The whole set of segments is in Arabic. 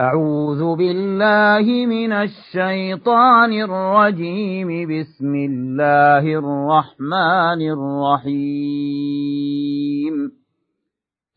أعوذ بالله من الشيطان الرجيم. بسم الله الرحمن الرحيم.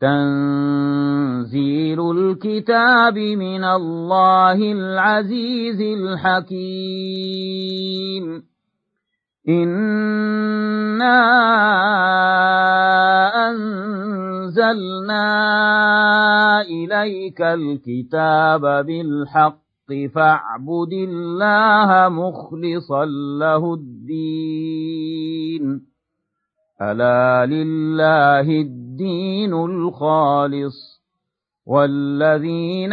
تنزيل الكتاب من الله العزيز الحكيم. إنا أنزلنا إليك الكتاب بالحق فاعبد الله مخلصا له الدين ألا لله الدين الخالص والذين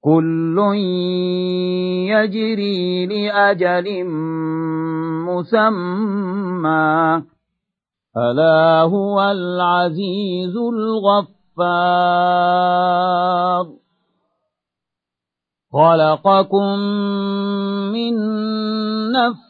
كل يجري لأجل مسمى ألا هو العزيز الغفار خلقكم من نفس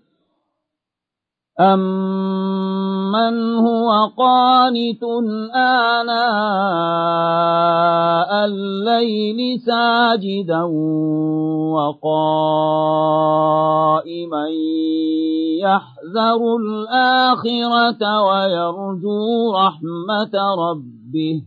أمن هو قانت آناء الليل ساجدا وقائما يحذر الآخرة ويرجو رحمة ربه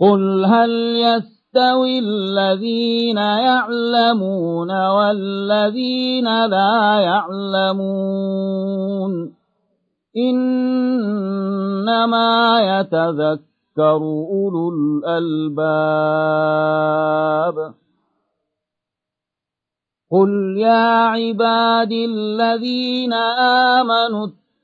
قل هل يستوي الذين يعلمون والذين لا يعلمون. إنما يتذكر أولو الألباب. قل يا عبادي الذين آمنوا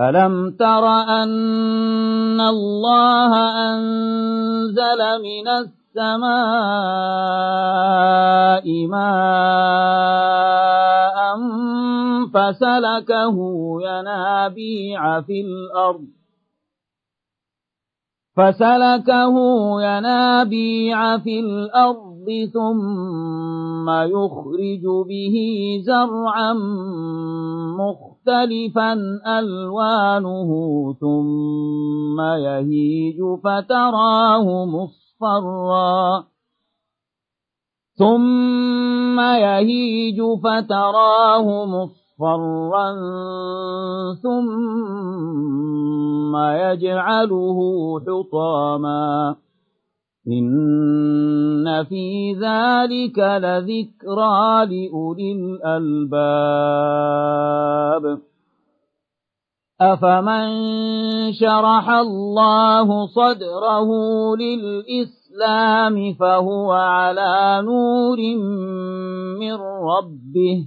ألم تر أن الله أنزل من السماء ماء فسلكه ينابيع في الأرض فسلكه ينابيع في الأرض ثم يخرج به زرعا مختلفا ألوانه ثم يهيج فتراه مصفرا. ثم يهيج فتراه مصفرا ثم يجعله حطاما. إن في ذلك لذكرى لأولي الألباب أفمن شرح الله صدره للإسلام فهو على نور من ربه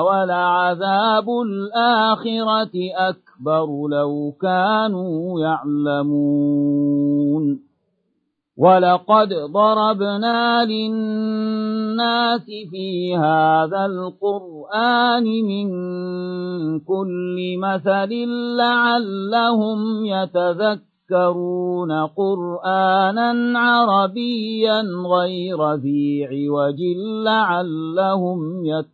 ولعذاب الآخرة أكبر لو كانوا يعلمون. ولقد ضربنا للناس في هذا القرآن من كل مثل لعلهم يتذكرون قرآنا عربيا غير ذي عوج لعلهم يتقون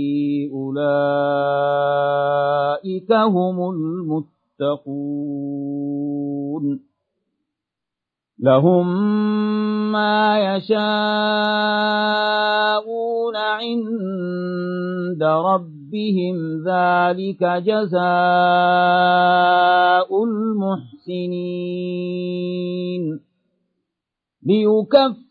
أولئك هم المتقون لهم ما يشاءون عند ربهم ذلك جزاء المحسنين ليكفر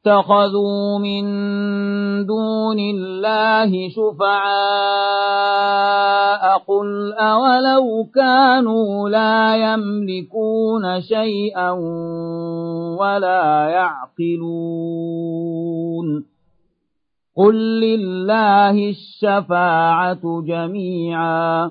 اتخذوا من دون الله شفعاء قل أولو كانوا لا يملكون شيئا ولا يعقلون قل لله الشفاعة جميعا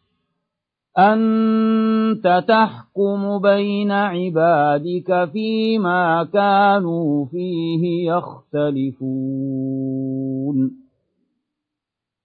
أنت تحكم بين عبادك فيما كانوا فيه يختلفون.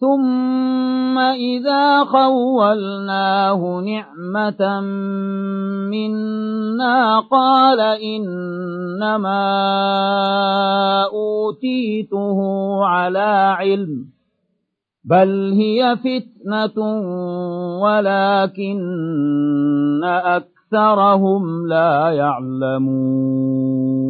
ثم إذا خولناه نعمة منا قال إنما أوتيته على علم بل هي فتنة ولكن أكثرهم لا يعلمون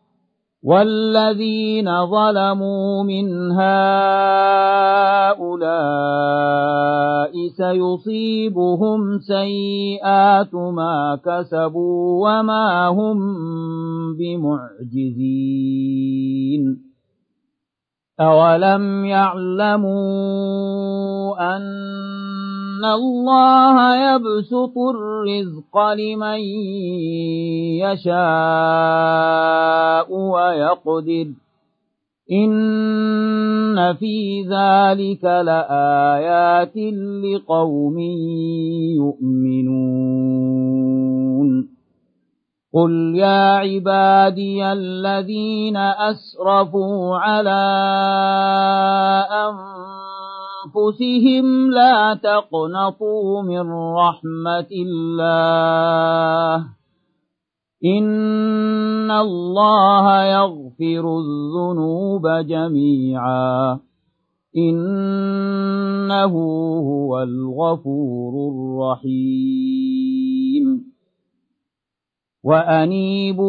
والذين ظلموا من هؤلاء سيصيبهم سيئات ما كسبوا وما هم بمعجزين. أولم يعلموا أن الله يبسط الرزق لمن يشاء ويقدر إن في ذلك لآيات لقوم يؤمنون قل يا عبادي الذين أسرفوا على أنفسهم لا تقنطوا من رحمة الله. إن الله يغفر الذنوب جميعا. إنه هو الغفور الرحيم. وأنيبوا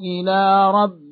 إلى ربكم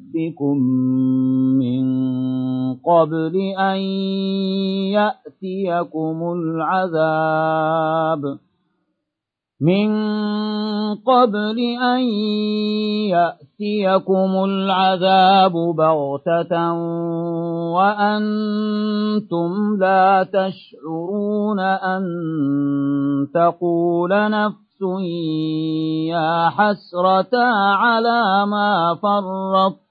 من قبل أن يأتيكم العذاب من قبل أن يأتيكم العذاب بغتة وأنتم لا تشعرون أن تقول نفس يا حسرة على ما فرطت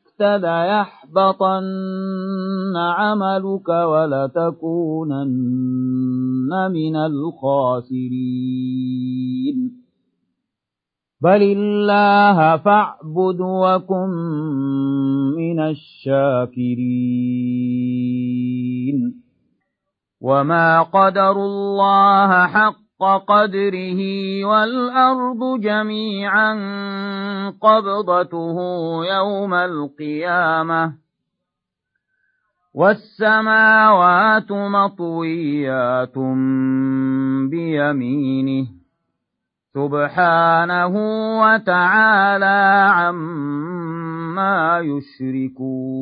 ليحبطن عملك ولتكونن من الخاسرين. بل الله فاعبد وكن من الشاكرين. وما قدروا الله حق قدره والأرض جميعا قبضته يوم القيامة والسماوات مطويات بيمينه سبحانه وتعالى عما يشركون